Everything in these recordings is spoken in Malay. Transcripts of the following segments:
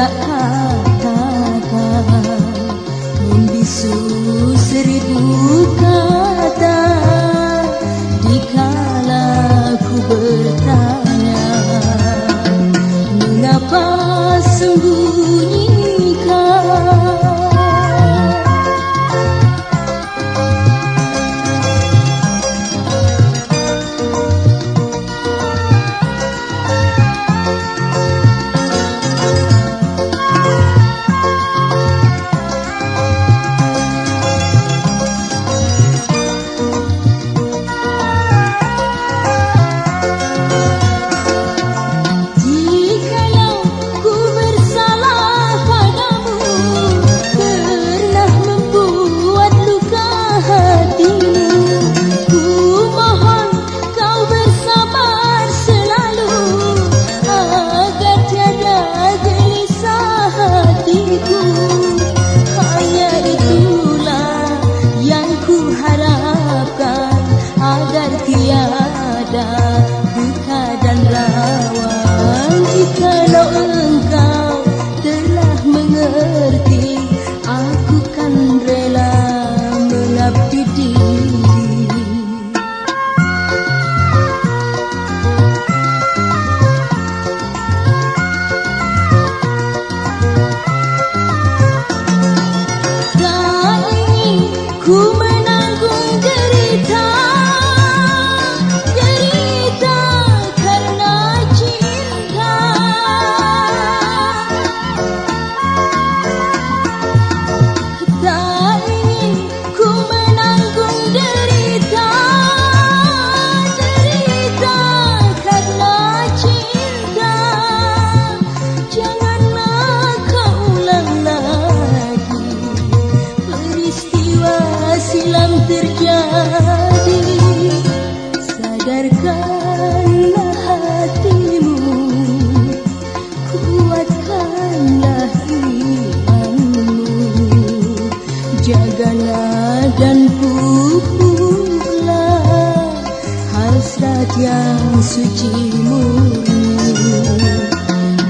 tak Kalau engkau telah mengerti Aku kan jagalah dan pupuklah hasrat yang suci murni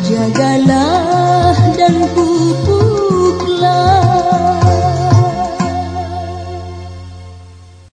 jagalah dan pupuklah